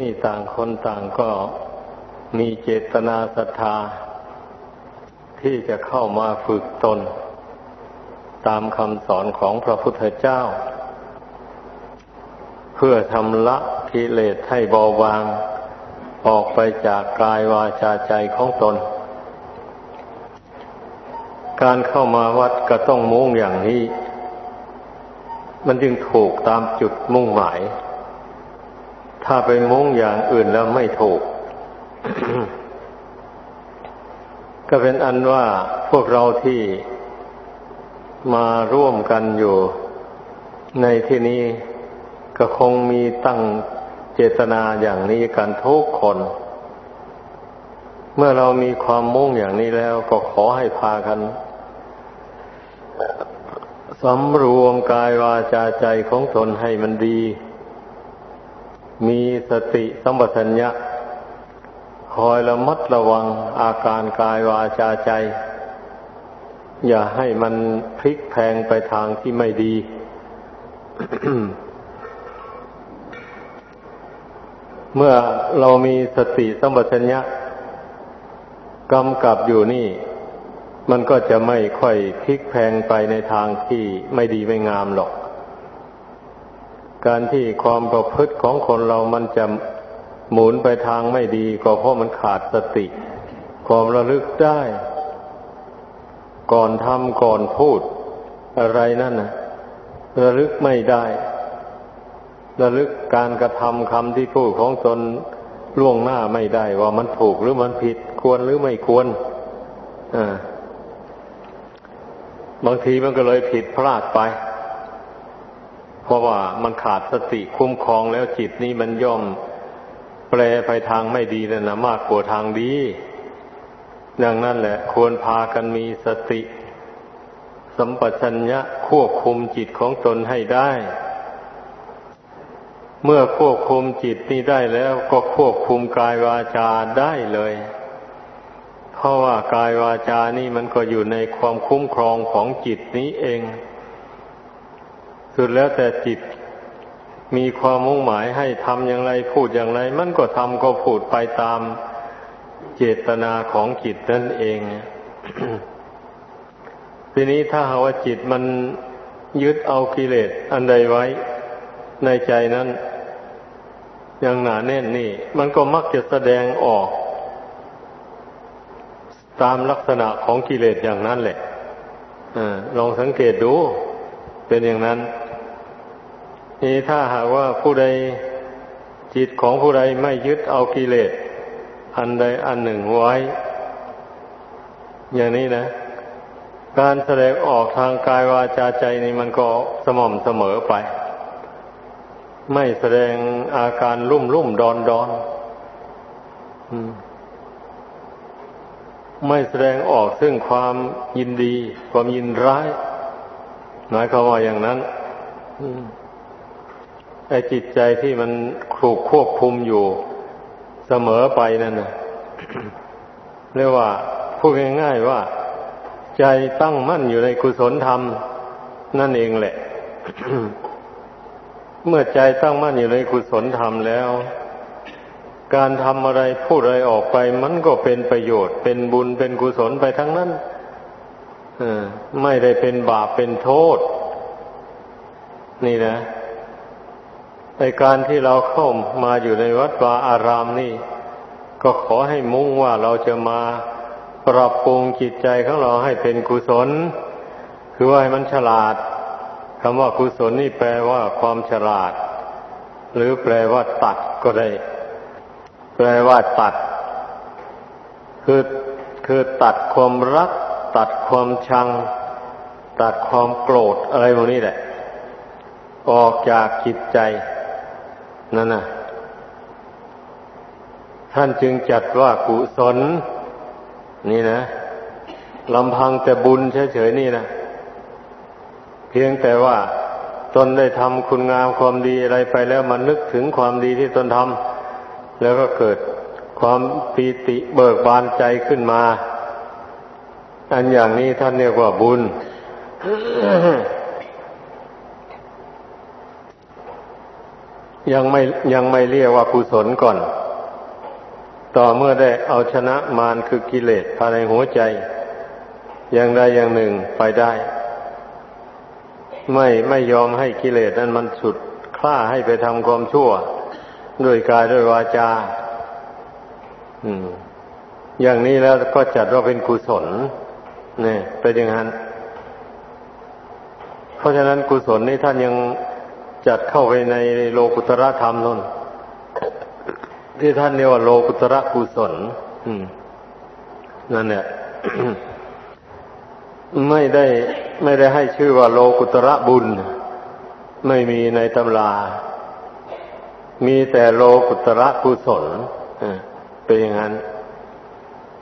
นี่ต่างคนต่างก็มีเจตนาศรัทธา ที่จะเข้ามาฝึกตน ตามคำสอนของพระพุทธเจ้า เพื่อทำละกิเลสให้เบาบาง ออกไปจากกายวาจาใจของตน การเข้ามาวัดก็ต้องมุ่งอย่างนี้ มันจึงถูกตามจุดมุ่งหมาย ถ้าไปมุ่งอย่างอื่นแล้วไม่ถูก ก็เป็นอันว่าพวกเราที่มาร่วมกันอยู่ในที่นี้ก็คงมีตั้งเจตนาอย่างนี้กันทุกคน เมื่อเรามีความมุ่งอย่างนี้แล้วก็ขอให้พากันสำรวมกายวาจาใจของตนให้มันดี มีสติสัมปชัญญะคอยระมัดระวังอาการกายวาจาใจ อย่าให้มันพลิกแพงไปทางที่ไม่ดี เมื่อเรามีสติสัมปชัญญะกำกับอยู่นี่ มันก็จะไม่ค่อยพลิกแพงไปในทางที่ไม่ดีไม่งามหรอก การที่ความประพฤติของคนเรามันจะหมุนไปทางไม่ดีก็เพราะมันขาดสติ ความระลึกได้ ก่อนทำก่อนพูด อะไรนั่นนะระลึกไม่ได้ ระลึกการกระทำคำที่พูดของตนล่วงหน้าไม่ได้ ว่ามันถูกหรือมันผิดควรหรือไม่ควรอ่าบางทีมันก็เลยผิดพลาดไป เพราะว่ามันขาดสติคุ้มครองแล้วจิตนี้มันย่อมแปลไปทางไม่ดีแล้วนะมากกว่าทางดี ดังนั้นแหละ ควรพากันมีสติ สัมปชัญญะควบคุมจิตของตนให้ได้ เมื่อควบคุมจิตนี้ได้แล้วก็ควบคุมกายวาจาได้เลย เพราะว่ากายวาจานี่มันก็อยู่ในความคุ้มครองของจิตนี้เอง สุดแล้วแต่จิตมีความมุ่งหมายให้ทำอย่างไรพูดอย่างไร มันก็ทำก็พูดไปตามเจตนาของจิตนั่นเองทีนี้ถ้าหาว่าจิตมันยึดเอากิเลสอันใดไว้ในใจนั้น อย่างหนาแน่นนี่ มันก็มักจะแสดงออก ตามลักษณะของกิเลสอย่างนั้นแหละอลองสังเกตดู เป็นอย่างนั้น นี่ถ้าหากว่าผู้ใดจิตของผู้ใดไม่ยึดเอากิเลสอันใดอันหนึ่งไว้ อย่างนี้นะ การแสดงออกทางกายวาจาใจนี่มันก็สม่ำเสมอไป ไม่แสดงอาการรุ่มรุ่มดอนดอนไม่แสดงออกซึ่งความยินดี ความยินร้าย หมายความว่าอย่างนั้น อืม ไอ้จิตใจที่มันถูกควบคุมอยู่เสมอไปนั่นนะเรียกว่าพูดง่ายๆว่า ใจตั้งมั่นอยู่ในกุศลธรรม นั่นเองแหละ เมื่อใจตั้งมั่นอยู่ในกุศลธรรมแล้ว การทำอะไรพูดอะไรออกไป มันก็เป็นประโยชน์ เป็นบุญเป็นกุศลไปทั้งนั้นไม่ได้เป็นบาปเป็นโทษ นี่นะ ในการที่เราเข้ามาอยู่ในวัดวาอารามนี่ ก็ขอให้มุ่งว่าเราจะมาปรับปรุงจิตใจของเราให้เป็นกุศล คือว่าให้มันฉลาดคำว่ากุศลนี่แปลว่าความฉลาด หรือแปลว่าตัดก็ได้ แปลว่าตัด คือคือตัดความรัก ตัดความชัง ตัดความโกรธอะไรพวกนี้แหละ ออกจากจิตใจ นั่นนะท่านจึงจัดว่ากุศล นี่นะลำพังแต่บุญเฉยๆนี่นะเพียงแต่ว่าตนได้ทำคุณงามความดีอะไรไปแล้วมันนึกถึงความดีที่ตนทำแล้วก็เกิดความปีติเบิกบานใจขึ้นมา อันอย่างนี้ท่านเรียกว่าบุญ ยังไม่ยังไม่เรียกว่ากุศลก่อน ต่อเมื่อได้เอาชนะมารคือกิเลสภายในหัวใจ อย่างใดอย่างหนึ่งไปได้ ไม่ไม่ยอมให้กิเลสนั้นมันสุดคล้าให้ไปทำความชั่ว ด้วยกายด้วยวาจา อืม อย่างนี้แล้วก็จัดว่าเป็นกุศลเนี่ยเป็นอย่างนั้น เพราะฉะนั้นกุศลนี่ท่านยัง จัดเข้าไปในโลกุตระธรรมนั่นที่ท่านเรียกว่าโลกุตระกุศลนั่นเนี่ยไม่ได้ไม่ได้ให้ชื่อว่าโลกุตระบุญ ไม่มีในตำรา มีแต่โลกุตระกุศลเป็นอย่างนั้น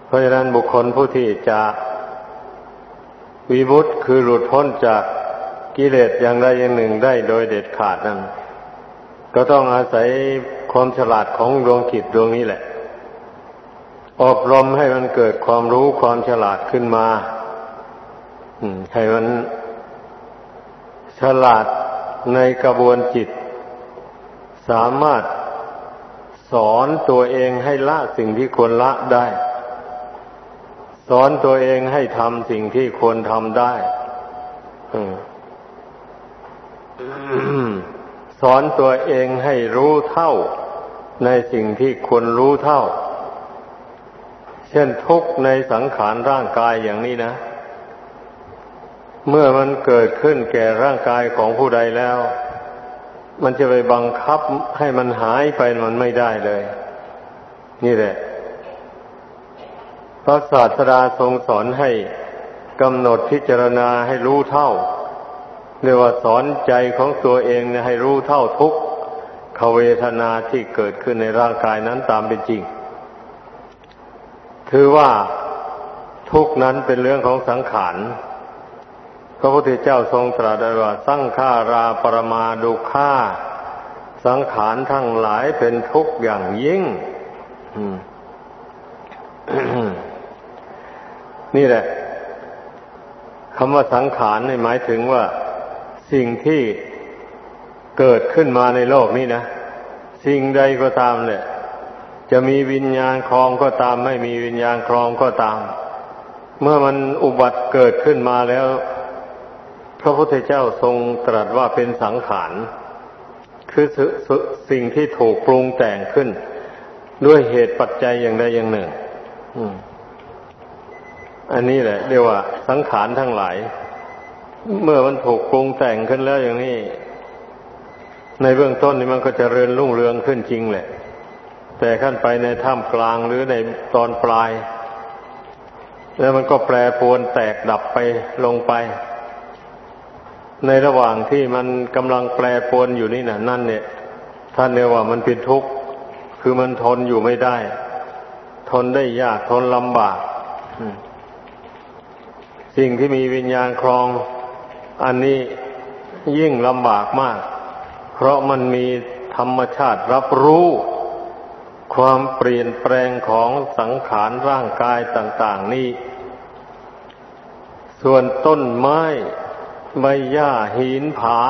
เพราะฉะนั้นบุคคลผู้ที่จะวิมุตคือหลุดพ้นจาก กิเลสอย่างใดอย่างหนึ่งได้โดยเด็ดขาดนั้น ก็ต้องอาศัยความฉลาดของดวงจิตดวงนี้แหละ อบรมให้มันเกิดความรู้ความฉลาดขึ้นมาให้มันฉลาดในกระบวนจิต สามารถสอนตัวเองให้ละสิ่งที่ควรละได้ สอนตัวเองให้ทำสิ่งที่ควรทำได้ สอนตัวเองให้รู้เท่าในสิ่งที่ควรรู้เท่า เช่นทุกในสังขารร่างกายอย่างนี้นะ เมื่อมันเกิดขึ้นแก่ร่างกายของผู้ใดแล้ว มันจะไปบังคับให้มันหายไปมันไม่ได้เลย นี่แหละพระศาสดาทรงสอนให้กำหนดพิจารณาให้รู้เท่า เรียกว่าสอนใจของตัวเองให้รู้เท่าทุกขเวทนาที่เกิดขึ้นในร่างกายนั้นตามเป็นจริง ถือว่าทุกนั้นเป็นเรื่องของสังขารพระพุทธเจ้าทรงตรัสว่าสังขาราปรมาดุข่าสังขารทั้งหลายเป็นทุกข์อย่างยิ่งนี่แหละคำว่าสังขารในหมายถึงว่า สิ่งที่เกิดขึ้นมาในโลกนี้นะ สิ่งใดก็ตามเนี่ยจะมีวิญญาณครองก็ตาม ไม่มีวิญญาณครองก็ตาม เมื่อมันอุบัติเกิดขึ้นมาแล้ว พระพุทธเจ้าทรงตรัสว่าเป็นสังขาร คือสิ่งที่ถูกปรุงแต่งขึ้น ด้วยเหตุปัจจัยอย่างใดอย่างหนึ่งอันนี้แหละ เรียกว่าสังขารทั้งหลาย เมื่อมันถูกปรุงแต่งขึ้นแล้วอย่างนี้ ในเบื้องต้นนี่มันก็จะเริญรุ่งเรืองขึ้นจริงแหละ แต่ขั้นไปในท่ามกลางหรือในตอนปลาย แล้วมันก็แปรปรวนแตกดับไปลงไป ในระหว่างที่มันกำลังแปรปรวนอยู่นี่นะนั่นเนี่ย ท่านเรียกว่ามันเป็นทุกข์คือมันทนอยู่ไม่ได้ ทนได้ยากทนลำบากสิ่งที่มีวิญญาณครอง อันนี้ยิ่งลำบากมาก เพราะมันมีธรรมชาติรับรู้ ความเปลี่ยนแปลงของสังขารร่างกายต่าง ๆ นี่ส่วนต้นไม้ใบหญ้าหินผา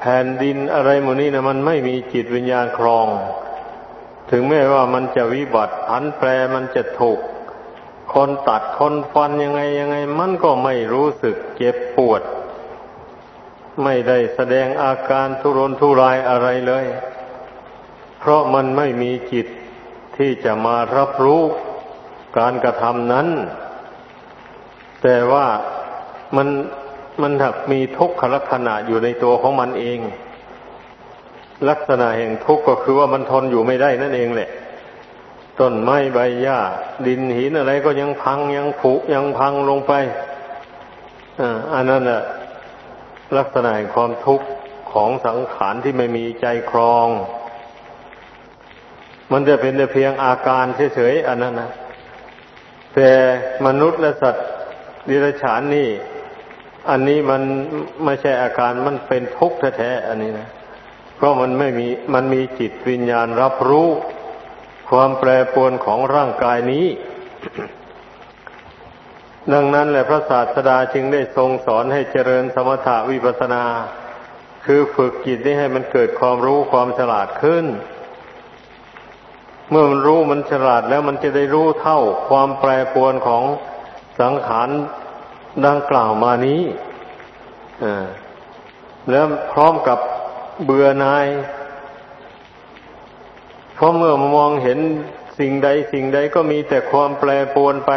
แผ่นดินอะไรหมดนี้นะมันไม่มีจิตวิญญาณครอง ถึงแม้ว่ามันจะวิบัติผันแปรมันจะถูก คนตัดคนฟันยังไงยังไง มันก็ไม่รู้สึกเจ็บปวด ไม่ได้แสดงอาการทุรนทุรายอะไรเลย เพราะมันไม่มีจิตที่จะมารับรู้การกระทำนั้น แต่ว่ามันมันถักมีทุกขลักษณะอยู่ในตัวของมันเอง ลักษณะแห่งทุกข์ก็คือว่ามันทนอยู่ไม่ได้นั่นเองแหละ ต้นไม้ใบหญ้า ดินหินอะไรก็ยังพังยังผุยังพังลงไปอันนั้นแหละลักษณะความทุกข์ของสังขารที่ไม่มีใจครอง มันจะเป็นแต่เพียงอาการเฉยๆอันนั้นนะแต่มนุษย์และสัตว์ดิรฉานนี่ อันนี้มันไม่ใช่อาการมันเป็นทุกข์แท้ๆอันนี้นะเพราะมันไม่มีมันมีจิตวิญญาณรับรู้ ความแปรปรวนของร่างกายนี้ ดังนั้นแหละพระศาสดาจึงได้ทรงสอนให้เจริญสมถะวิปัสนาคคือฝึกจิตนี้ให้มันเกิดความรู้ความฉลาดขึ้น เมื่อมันรู้มันฉลาดแล้วมันจะได้รู้เท่าความแปรปรวนของสังขารดังกล่าวมานี้แล้วพร้อมกับเบื่อนาย เพราะเมื่อมองเห็นสิ่งใดสิ่งใดก็มีแต่ความแปรปรวนไป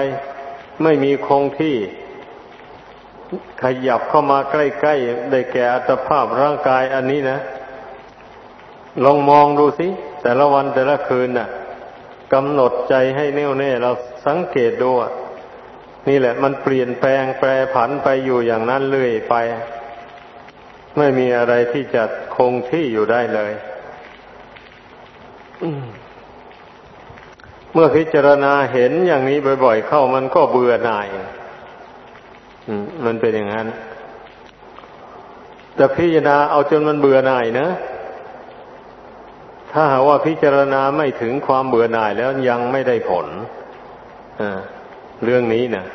ไม่มีคงที่ ขยับเข้ามาใกล้ๆได้แก่อัตภาพร่างกายอันนี้นะ ลองมองดูสิ แต่ละวันแต่ละคืนน่ะกำหนดใจให้แน่วแน่ เราสังเกตดูนี่แหละ มันเปลี่ยนแปลงแปรผันไปอยู่อย่างนั้นเรื่อยไป ไม่มีอะไรที่จะคงที่อยู่ได้เลย เมื่อพิจารณาเห็นอย่างนี้บ่อย ๆ เข้ามันก็เบื่อหน่ายมันเป็นอย่างนั้น แต่พิจารณาเอาจนมันเบื่อหน่ายนะ ถ้าหากว่าพิจารณาไม่ถึงความเบื่อหน่ายแล้วยังไม่ได้ผลเรื่องนี้นะ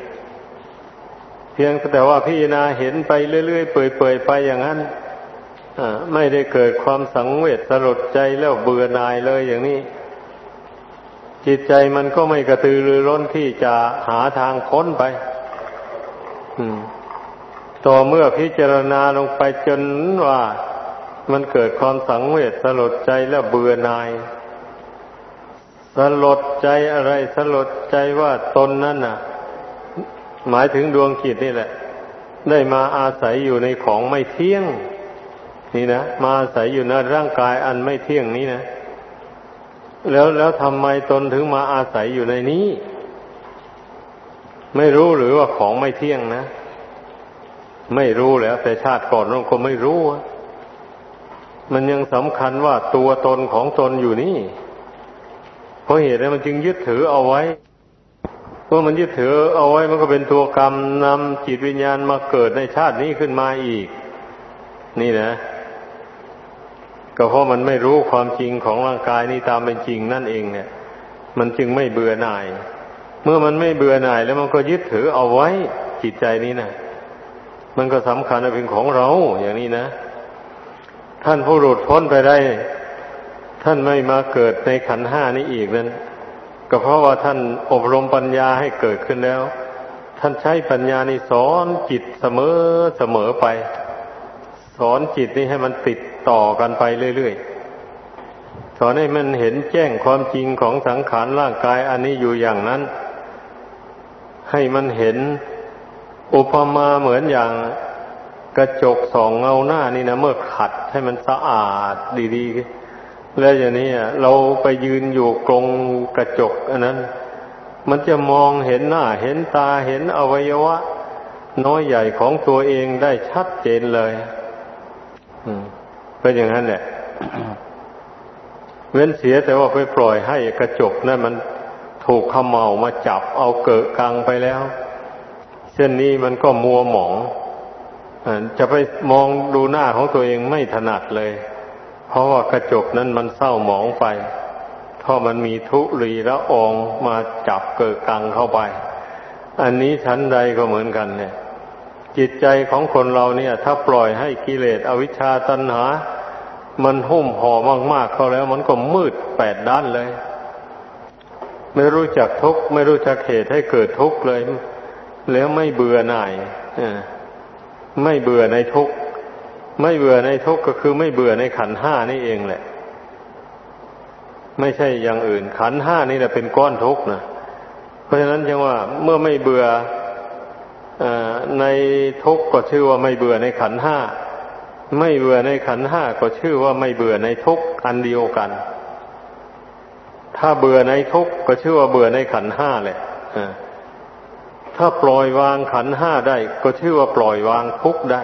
เพียงแต่ว่าพิจารณาเห็นไปเรื่อยๆเปื่อยๆไปอย่างนั้น ไม่ได้เกิดความสังเวชสลดใจแล้วเบื่อหน่ายเลยอย่างนี้ จิตใจมันก็ไม่กระตือรือร้นที่จะหาทางพ้นไปต่อเมื่อพิจารณาลงไปจนว่ามันเกิดความสังเวชสลดใจแล้วเบื่อหน่ายสลดใจอะไรสลดใจว่าตนนั่นน่ะ หมายถึงดวงจิตนี่แหละ ได้มาอาศัยอยู่ในของไม่เที่ยง นี่นะมาอาศัยอยู่ในร่างกายอันไม่เที่ยงนี้นะแล้วแล้วทำไมตนถึงมาอาศัยอยู่ในนี้ ไม่รู้หรือว่าของไม่เที่ยงนะ ไม่รู้แล้ว แต่ชาติก่อนเราก็ไม่รู้มันยังสำคัญว่าตัวตนของตนอยู่นี่เพราะเหตุนั้นมันจึงยึดถือเอาไว้เมื่อมันยึดถือเอาไว้มันก็เป็นตัวกรรมนำจิตวิญญาณมาเกิดในชาตินี้ขึ้นมาอีก นี่นะ ก็เพราะมันไม่รู้ความจริงของร่างกายนี้ตามเป็นจริงนั่นเองเนี่ย มันจึงไม่เบื่อหน่าย เมื่อมันไม่เบื่อหน่าย แล้วมันก็ยึดถือเอาไว้จิตใจนี้นะมันก็สำคัญเป็นของเราอย่างนี้นะ ท่านผู้หลุดพ้นไปได้ ท่านไม่มาเกิดในขันห้านี้อีกนั้นก็เพราะว่าท่านอบรมปัญญาให้เกิดขึ้นแล้ว ท่านใช้ปัญญานี้สอนจิตเสมอเสมอไป สอนจิตนี้ให้มันติด ต่อกันไปเรื่อยๆสอนให้มันเห็นแจ้งความจริงของสังขารร่างกายอันนี้อยู่อย่างนั้น ให้มันเห็นอุปมาเหมือนอย่างกระจกสองเงาหน้านี่นะเมื่อขัดให้มันสะอาดดีๆ แล้วอย่างนี้เราไปยืนอยู่กรงกระจกอันนั้น มันจะมองเห็นหน้าเห็นตาเห็นอวัยวะ น้อยใหญ่ของตัวเองได้ชัดเจนเลยอืม เป็นอย่างนั้นแหละ เว้นเสียแต่ว่าไปปล่อยให้กระจกนั่นมันถูกขมเมามาจับเอาเกิดกลางไปแล้ว เช่นนี้มันก็มัวหมองจะไปมองดูหน้าของตัวเองไม่ถนัดเลย เพราะว่ากระจกนั้นมันเศร้าหมองไปเพราะมันมีทุรีละอองมาจับเกิดกลางเข้าไป อันนี้ชั้นใดก็เหมือนกันเนี่ย จิตใจของคนเราเนี่ย ถ้าปล่อยให้กิเลสอวิชชาตัณหา มันหุ้มห่อมาก ๆ เขาแล้ว มันก็มืดแปดด้านเลย ไม่รู้จักทุกข์ไม่รู้จักเหตุให้เกิดทุกข์เลย แล้วไม่เบื่อหน่ายไม่เบื่อในทุกข์ไม่เบื่อในทุกข์ก็คือไม่เบื่อในขันห้านี่เองแหละ ไม่ใช่อย่างอื่น ขันห้านี่แหละเป็นก้อนทุกข์นะเพราะฉะนั้นจึงว่าเมื่อไม่เบื่ออในทุกข์ก็ชื่อว่าไม่เบื่อในขันห้า ไม่เบื่อในขันห้าก็ชื่อว่าไม่เบื่อในทุกอันเดียวกัน ถ้าเบื่อในทุกก็ชื่อว่าเบื่อในขันห้าแหละถ้าปล่อยวางขันห้าได้ ก็ชื่อว่าปล่อยวางทุกได้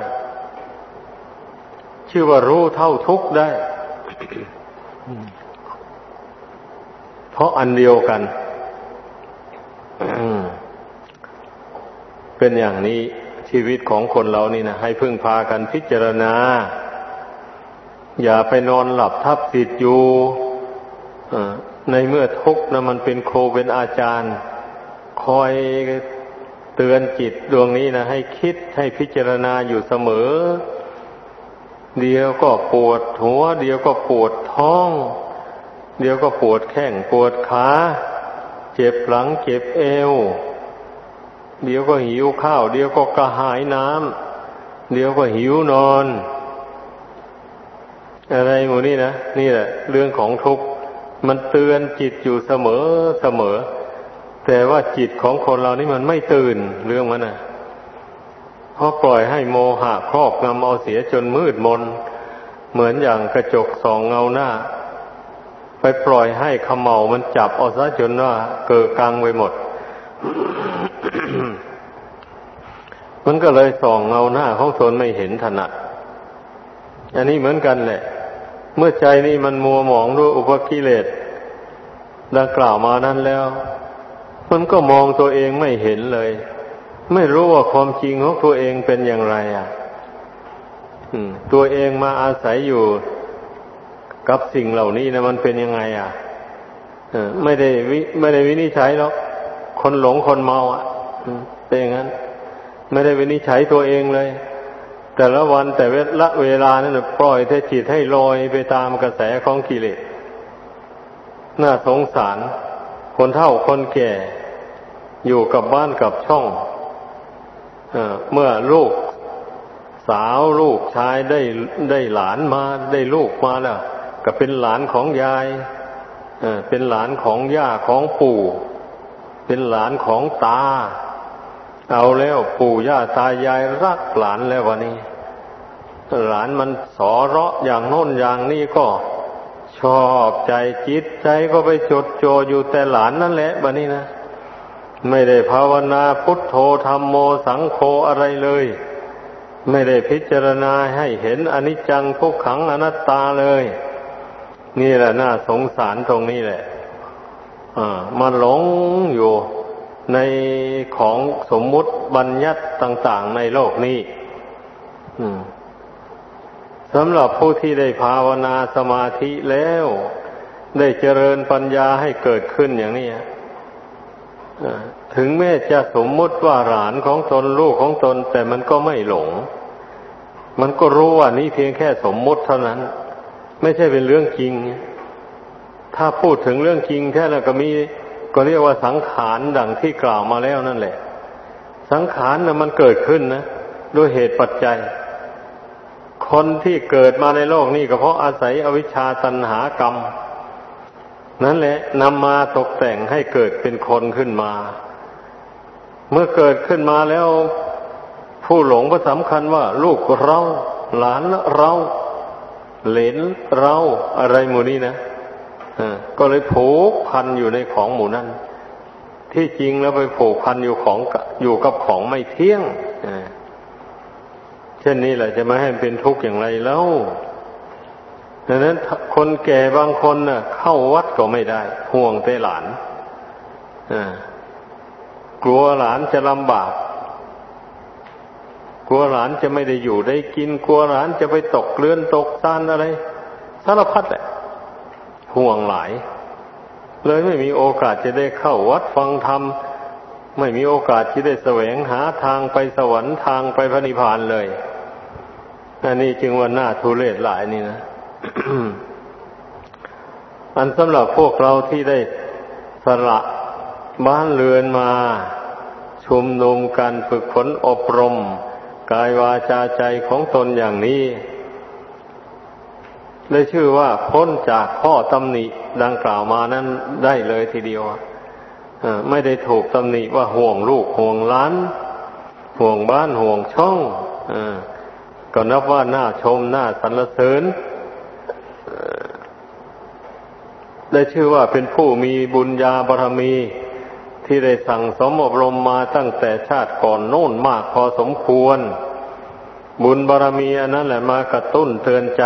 ชื่อว่ารู้เท่าทุกได้ เพราะอันเดียวกันเป็นอย่างนี้ ชีวิตของคนเรานี่นะให้พึ่งพากันพิจารณา อย่าไปนอนหลับทับติดอยู่ในเมื่อทุกข์นะมันเป็นโคเป็นอาจารย์ คอยเตือนจิตดวงนี้นะให้คิดให้พิจารณาอยู่เสมอ เดี๋ยวก็ปวดหัว เดี๋ยวก็ปวดท้อง เดี๋ยวก็ปวดแข้งปวดขา เจ็บหลังเจ็บเอว เดี๋ยวก็หิวข้าว เดี๋ยวก็กระหายน้ำเดี๋ยวก็หิวนอน อะไรหมูนี่นะนี่แหละ เรื่องของทุกข์มันเตือนจิตอยู่เสมอเสมอ แต่ว่าจิตของคนเรานี่มันไม่ตื่นเรื่องมันนะเพราะปล่อยให้โมหะครอบงำเอาเสียจนมืดมน เหมือนอย่างกระจกสองเงาหน้า ไปปล่อยให้ขมเมามันจับเอาซะจนว่าเกิดกลางไปหมด มันก็เลยส่องเงาหน้าของตนไม่เห็นถนัด อันนี้เหมือนกันแหละ เมื่อใจนี่มันมัวหมองด้วยอุปกิเลสดังกล่าวมานั้นแล้ว มันก็มองตัวเองไม่เห็นเลย ไม่รู้ว่าความจริงของตัวเองเป็นอย่างไร อะตัวเองมาอาศัยอยู่กับสิ่งเหล่านี้นะมันเป็นยังไง อะไม่ได้วิไม่ได้วินิจฉัยหรอก คนหลงคนเมาอะเป็นอย่างนั้น ไม่ได้วินิจฉัยตัวเองเลย แต่ละวันแต่ละเวลานั้นปล่อยแต่จิตให้ลอยไปตามกระแสของกิเลสน่าสงสาร คนเฒ่าคนแก่ อยู่กับบ้านกับช่องเมื่อลูกสาวลูกชายได้ได้หลานมาได้ลูกมาแล้วก็เป็นหลานของยายเป็นหลานของย่าของปู่ เป็นหลานของตา เอาแล้วปู่ย่าตายายรักหลานแล้ววันนี้ หลานมันสอเราะอย่างโน้นอย่างนี้ก็ ชอบใจจิตใจก็ไปจดจ่ออยู่แต่หลานนั่นแหละวันนี้นะไม่ได้ภาวนาพุทโธธรรมโมสังโฆอะไรเลย ไม่ได้พิจารณาให้เห็นอนิจจังทุกขังอนัตตาเลย นี่แหละน่าสงสารตรงนี้แหละ มาหลงอยู่ในของสมมุติบัญญัติต่างๆในโลกนี้สำหรับผู้ที่ได้ภาวนาสมาธิแล้ว ได้เจริญปัญญาให้เกิดขึ้นอย่างนี้ถึงแม้จะสมมุติว่าหลานของตนลูกของตน แต่มันก็ไม่หลง มันก็รู้ว่านี่เพียงแค่สมมุติเท่านั้น ไม่ใช่เป็นเรื่องจริง ถ้าพูดถึงเรื่องจริงแค่นั้นก็มีก็เรียกว่าสังขารดังที่กล่าวมาแล้วนั่นแหละ สังขารนะมันเกิดขึ้นนะด้วยเหตุปัจจัย คนที่เกิดมาในโลกนี้ก็เพราะอาศัยอวิชชาตันหากรรม นั่นแหละนำมาตกแต่งให้เกิดเป็นคนขึ้นมา เมื่อเกิดขึ้นมาแล้ว ผู้หลงก็สำคัญว่า ลูกเรา หลานเรา เหลนเราอะไรหมู่นี้นะ ก็เลยผูกพันอยู่ในของหมู่นั้น ที่จริงแล้วไปผูกพันอยู่ของอยู่กับของไม่เที่ยงเช่นนี้แหละจะมาให้เป็นทุกข์อย่างไรแล้วดังนั้นคนแก่บางคนน่ะ เข้าวัดก็ไม่ได้ ห่วงแต่หลานกลัวหลานจะลำบาก กลัวหลานจะไม่ได้อยู่ได้กิน กลัวหลานจะไปตกเลือนตกซานอะไรสารพัดแหละ ห่วงหลาย เลยไม่มีโอกาสจะได้เข้าวัดฟังธรรม ไม่มีโอกาสที่ได้แสวงหาทางไปสวรรค์ทางไปพระนิพพานเลย อันนี้จึงว่าน่าทุเรศหลายนี่นะอันสำหรับพวกเราที่ได้สละบ้านเรือนมาชุมนุมกันฝึกฝนอบรม กายวาจาใจของตนอย่างนี้ ได้ชื่อว่าพ้นจากข้อตำหนิดังกล่าวมานั้นได้เลยทีเดียวไม่ได้ถูกตำหนิว่าห่วงลูกห่วงล้าน ห่วงบ้านห่วงช่องอก็นับว่าน่าชมน่าสรรเสริญได้ชื่อว่าเป็นผู้มีบุญญาบารมี ที่ได้สั่งสมอบรมมาตั้งแต่ชาติก่อนโน่นมากพอสมควร บุญบารมีอันนั้นแหละมากระตุ้นเตือนใจ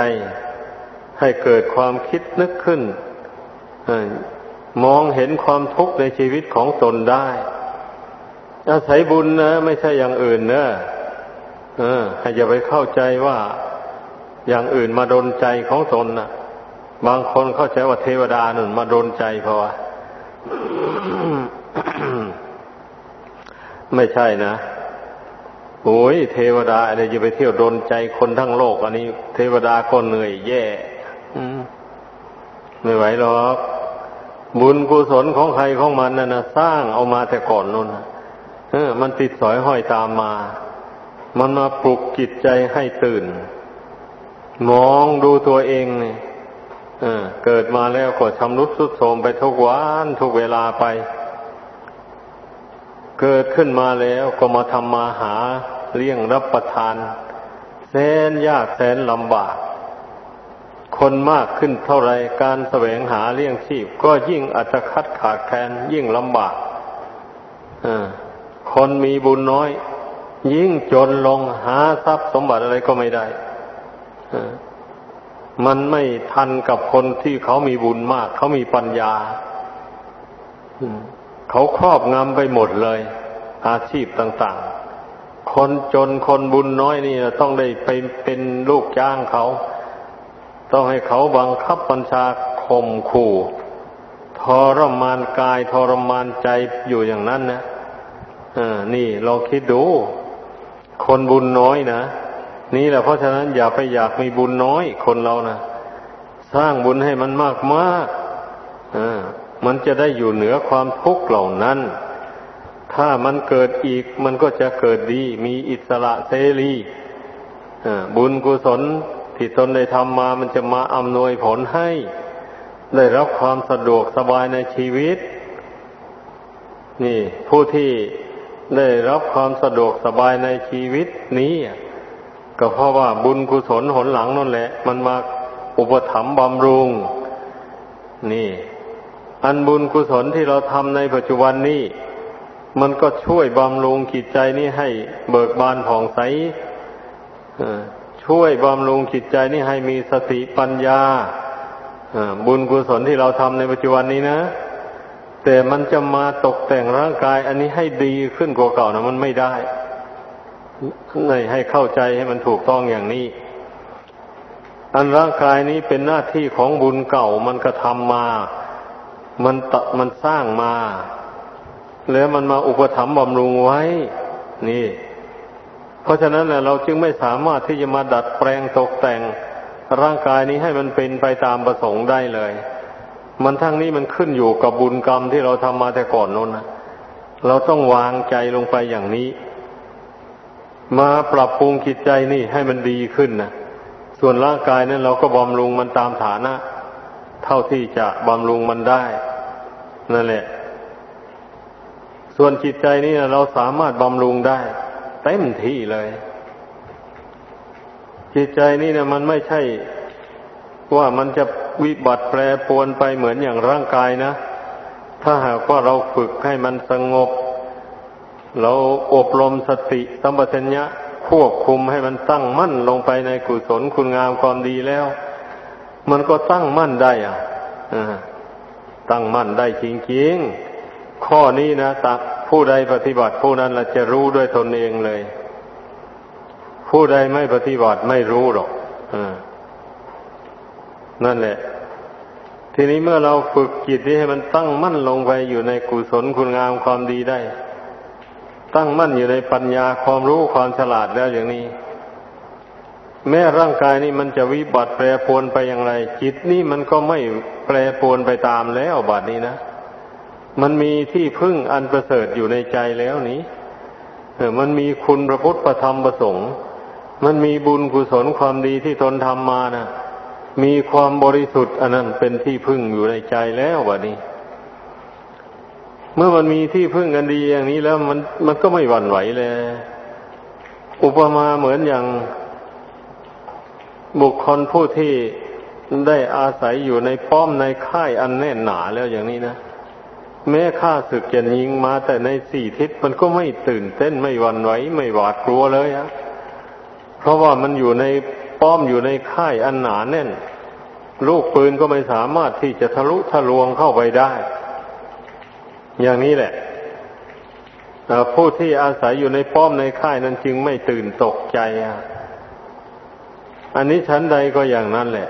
ให้เกิดความคิดนึกขึ้นมองเห็นความทุกข์ในชีวิตของตนได้ อาศัยบุญนะไม่ใช่อย่างอื่นนะเออให้อย่าไปเข้าใจว่าอย่างอื่นมาดนใจของตนนะ่ะ บางคนเข้าใจว่าเทวดาหนุนมาโดนใจเพราะไม่ใช่นะโอ้ยเทวดาอะไรจะไปเที่ยวโดนใจคนทั้งโลก อันนี้ เทวดาก็เหนื่อยแย่ ไม่ไหวหรอก บุญกุศลของใครของมันนั่นนะสร้างเอามาแต่ก่อนนู่นเออ มันติดสอยห้อยตามมา มันมาปลุกจิตใจให้ตื่น มองดูตัวเองเนี่ยเกิดมาแล้วก็ชำรุดสุดโทรมไปทุกวันทุกเวลาไป เกิดขึ้นมาแล้วก็มาทำมาหาเลี้ยงรับประทานแสนยากแสนลำบาก คนมากขึ้นเท่าไรการแสวงหาเลี้ยงชีพ ก็ยิ่งอัตคัดขาดแคลนยิ่งลำบากคนมีบุญน้อย ยิ่งจนลงหาทรัพย์สมบัติอะไรก็ไม่ได้มันไม่ทันกับคนที่เขามีบุญมาก เขามีปัญญาเขาครอบงำไปหมดเลย อาชีพต่างๆ คนจนคนบุญน้อยนี่ต้องได้ไปเป็นลูกจ้างเขา ต้องให้เขาบังคับบัญชาข่มขู่ทรมานกายทรมานใจอยู่อย่างนั้นนะอ่านี่เราคิดดู คนบุญน้อยนะนี่แหละเพราะฉะนั้นอย่าไปอยากมีบุญน้อยคนเรานะสร้างบุญให้มันมากมากอ่ามันจะได้อยู่เหนือความทุกข์เหล่านั้น ถ้ามันเกิดอีกมันก็จะเกิดดี มีอิสระเสรีบุญกุศล ที่ตนได้ทำมามันจะมาอำนวยผลให้ ได้รับความสะดวกสบายในชีวิต นี่ ผู้ที่ได้รับความสะดวกสบายในชีวิตนี้ ก็เพราะว่าบุญกุศลหนหลังนั่นแหละ มันมาอุปถัมภ์บำรุง นี่ อันบุญกุศลที่เราทำในปัจจุบันนี้ มันก็ช่วยบำรุงจิตใจนี้ให้เบิกบานผ่องใส ช่วยบำรุงจิตใจนี้ให้มีสติปัญญาบุญกุศลที่เราทำในปัจจุบันนี้นะ แต่มันจะมาตกแต่งร่างกาย อันนี้ให้ดีขึ้นกว่าเก่านะมันไม่ได้ในให้เข้าใจให้มันถูกต้องอย่างนี้ อันร่างกายนี้เป็นหน้าที่ของบุญเก่ามันกระทำมา มันตมันสร้างมา แล้วมันมาอุปถัมภ์บำรุงไว้ นี่ เพราะฉะนั้นแหละเราจึงไม่สามารถที่จะมาดัดแปลงตกแต่งร่างกายนี้ให้มันเป็นไปตามประสงค์ได้เลย มันทั้งนี้มันขึ้นอยู่กับบุญกรรมที่เราทำมาแต่ก่อนนู้นนะเราต้องวางใจลงไปอย่างนี้ มาปรับปรุงจิตใจนี่ให้มันดีขึ้นนะส่วนร่างกายนั้นเราก็บำรุงมันตามฐานะ เท่าที่จะบำรุงมันได้ นั่นแหละ ส่วนจิตใจนี่เราสามารถบำรุงได้ เต็มที่เลย จิตใจนี่นะมันไม่ใช่ ว่ามันจะวิบัติแปรปวนไปเหมือนอย่างร่างกายนะ ถ้าหากว่าเราฝึกให้มันสงบ เราอบรมสติสัมปชัญญะควบคุมให้มันตั้งมั่นลงไปในกุศลคุณงามความดีแล้ว มันก็ตั้งมั่นได้อะตั้งมั่นได้จริงๆ ข้อนี้นะต ผู้ใดปฏิบัติผู้นั้นละจะรู้ด้วยตนเองเลย ผู้ใดไม่ปฏิบัติไม่รู้หรอกอนั่นแหละ ทีนี้เมื่อเราฝึกจิตที่ให้มันตั้งมั่นลงไปอยู่ในกุศลคุณงามความดีได้ ตั้งมั่นอยู่ในปัญญาความรู้ความฉลาดแล้วอย่างนี้ แม้ร่างกายนี้มันจะวิบัติแปรปรวนไปอย่างไร จิตนี่มันก็ไม่แปรปรวนไปตามแล้วบัดนี้นะ มันมีที่พึ่งอันประเสริฐอยู่ในใจแล้วนี้เออมันมีคุณพระพุทธประธรรมประสงค์มันมีบุญกุศลความดีที่ตนทำมานะ่ะมีความบริสุทธิ์อันนั้นเป็นที่พึ่งอยู่ในใจแล้วบัดนี้ เมื่อมันมีที่พึ่งกันดีอย่างนี้แล้วมันมันก็ไม่หวั่นไหวเลย อุปมาเหมือนอย่าง บุคคลผู้ที่ได้อาศัยอยู่ในป้อมในค่ายอันแน่นหนาแล้วอย่างนี้นะ แม้ข้าศึกจะยิงมาแต่ในสี่ทิศมันก็ไม่ตื่นเต้นไม่หวั่นไหวไม่หวาดกลัวเลยอะเพราะว่ามันอยู่ในป้อมอยู่ในค่ายอันหนาแน่น ลูกปืนก็ไม่สามารถที่จะทะลุทะลวงเข้าไปได้ อย่างนี้แหละผู้ที่อาศัยอยู่ในป้อมในค่ายนั้นจึงไม่ตื่นตกใจอันนี้ชั้นใดก็อย่างนั้นแหละ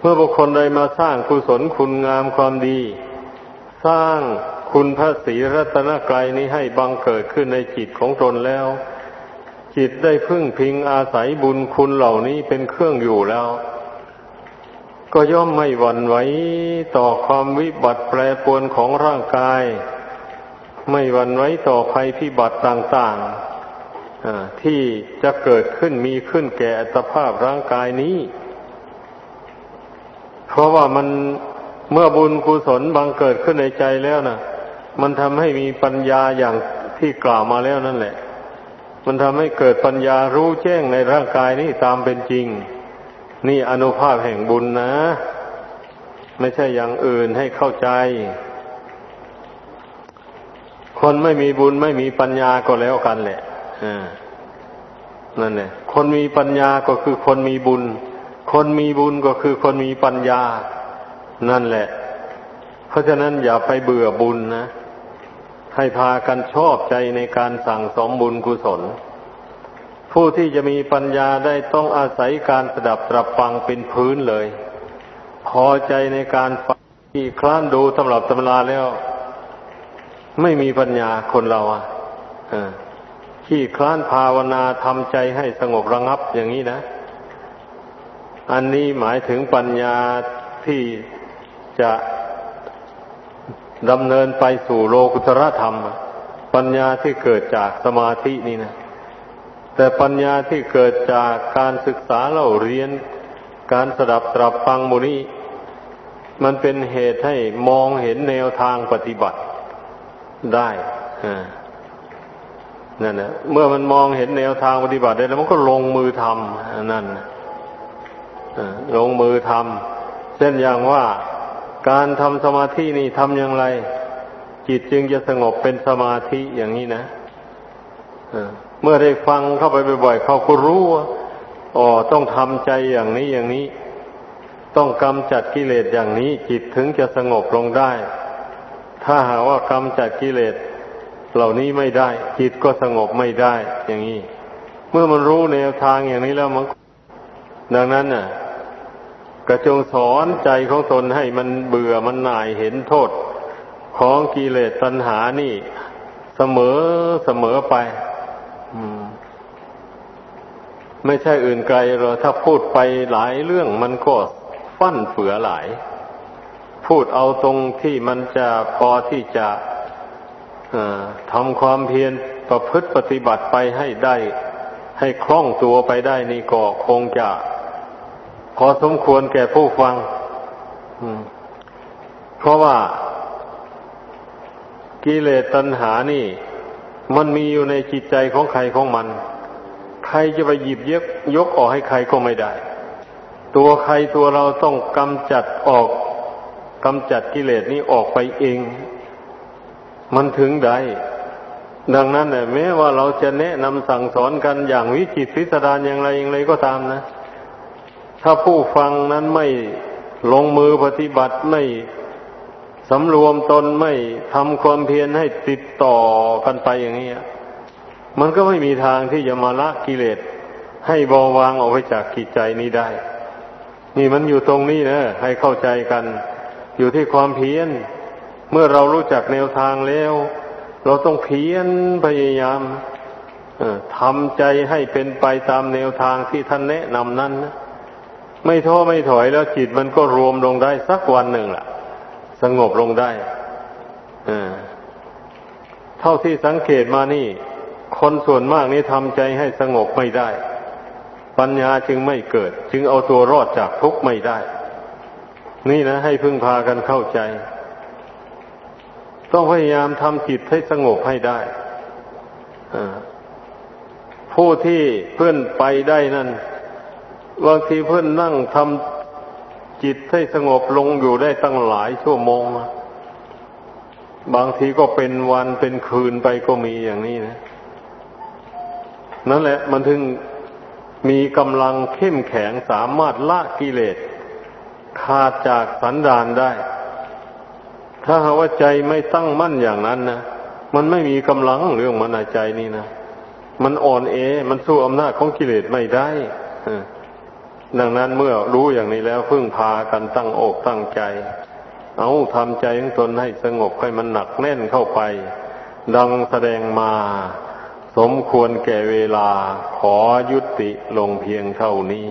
เมื่อบุคคลใดมาสร้างกุศลคุณงามความดี สร้างคุณพระศรีรัตนกรัยนี้ให้บังเกิดขึ้นในจิตของตนแล้ว จิตได้พึ่งพิงอาศัยบุญคุณเหล่านี้เป็นเครื่องอยู่แล้ว ก็ย่อมไม่หวั่นไหวต่อความวิบัติแปรปรวนของร่างกาย ไม่หวั่นไหวต่อภัยพิบัติต่างๆที่จะเกิดขึ้นมีขึ้นแก่อัตภาพร่างกายนี้ เพราะว่ามัน เมื่อบุญกุศลบังเกิดขึ้นในใจแล้วนะมันทำให้มีปัญญาอย่างที่กล่าวมาแล้วนั่นแหละ มันทำให้เกิดปัญญารู้แจ้งในร่างกายนี้ตามเป็นจริง นี่อนุภาพแห่งบุญนะ ไม่ใช่อย่างอื่นให้เข้าใจ คนไม่มีบุญไม่มีปัญญาก็แล้วกันแหละนั่นแหละ คนมีปัญญาก็คือคนมีบุญ คนมีบุญก็คือคนมีปัญญา นั่นแหละ เพราะฉะนั้นอย่าไปเบื่อบุญนะ ให้พากันชอบใจในการสั่งสมบุญกุศล ผู้ที่จะมีปัญญาได้ต้องอาศัยการสดับตรับฟังเป็นพื้นเลย พอใจในการฟังที่คลานดูตำรับตำราแล้ว ไม่มีปัญญาคนเราอะขี้คลานภาวนาทำใจให้สงบระงับอย่างนี้นะ อันนี้หมายถึงปัญญาที่ จะดำเนินไปสู่โลกุตรธรรม ปัญญาที่เกิดจากสมาธินี่นะ แต่ปัญญาที่เกิดจากการศึกษาเล่าเรียน การสดับตรับฟังมูนี้มันเป็นเหตุให้มองเห็นแนวทางปฏิบัติได้นั่นนะเมื่อมันมองเห็นแนวทางปฏิบัติได้แล้วมันก็ลงมือทำนั่นลงมือทำเช่นอย่างว่า การทำสมาธินี่ทำอย่างไร จิตจึงจะสงบเป็นสมาธิอย่างนี้นะเมื่อได้ฟังเข้าไปบ่อยๆเขาก็รู้ว่าอ๋อต้องทำใจอย่างนี้อย่างนี้ ต้องกำจัดกิเลสอย่างนี้ จิตถึงจะสงบลงได้ ถ้าหากว่ากำจัดกิเลสเหล่านี้ไม่ได้ จิตก็สงบไม่ได้ อย่างนี้ เมื่อมันรู้แนวทางอย่างนี้แล้วมันดังนั้นน่ะ กระจงสอนใจของตนให้มันเบื่อมันหน่ายเห็นโทษ ของกิเลสตัณหานี่เสมอเสมอไปไม่ใช่อื่นไกลหรอกถ้าพูดไปหลายเรื่องมันก็ฟั่นเฟือหลาย พูดเอาตรงที่มันจะพอที่จะทำความเพียรประพฤติปฏิบัติไปให้ได้ ให้คล่องตัวไปได้นี่ก็คงจะ พอสมควรแก่ผู้ฟังเพราะว่ากิเลสตัณหานี่ มันมีอยู่ในจิตใจของใครของมัน ใครจะไปหยิบยกยกออกให้ใครก็ไม่ได้ ตัวใครตัวเราต้องกำจัดออกกำจัดกิเลสนี้ออกไปเอง มันถึงได้ดังนั้นเนี่ยแม้ว่าเราจะแนะนำสั่งสอนกันอย่างวิจิตพิสดารอย่างไรอย่างไรก็ตามนะ ถ้าผู้ฟังนั้นไม่ลงมือปฏิบัติไม่สำรวมตนไม่ทำความเพียรให้ติดต่อกันไปอย่างนี้มันก็ไม่มีทางที่จะมาละกิเลสให้เบาบางออกไปจากกิจใจนี้ได้ นี่มันอยู่ตรงนี้นะให้เข้าใจกัน อยู่ที่ความเพียรเมื่อเรารู้จักแนวทางแล้ว เราต้องเพียรพยายามทำใจให้เป็นไปตามแนวทางที่ท่านแนะนำนั้นนะ ไม่ท้อไม่ถอยแล้วจิตมันก็รวมลงได้สักวันหนึ่งล่ะ สงบลงได้เท่าที่สังเกตมานี่ คนส่วนมากนี่ทำใจให้สงบไม่ได้ ปัญญาจึงไม่เกิด จึงเอาตัวรอดจากทุกข์ไม่ได้ นี่นะ ให้พึ่งพากันเข้าใจ ต้องพยายามทำจิตให้สงบให้ได้ผู้ที่เพื่อนไปได้นั่น บางทีเพื่อนนั่งทำจิตให้สงบลงอยู่ได้ตั้งหลายชั่วโมง บางทีก็เป็นวันเป็นคืนไปก็มีอย่างนี้นะ นั่นแหละมันถึงมีกำลังเข้มแข็งสามารถละกิเลสขาดจากสันดานได้ ถ้าหาว่าใจไม่ตั้งมั่นอย่างนั้นนะมันไม่มีกำลังเรื่องมันใจนี่นะ มันอ่อนเอ มันสู้อำนาจของกิเลสไม่ได้ ดังนั้นเมื่อรู้อย่างนี้แล้วพึ่งพากันตั้งอกตั้งใจ เอาทำใจของตนให้สงบให้มันหนักแน่นเข้าไป ดังแสดงมา สมควรแก่เวลาขอยุติลงเพียงเท่านี้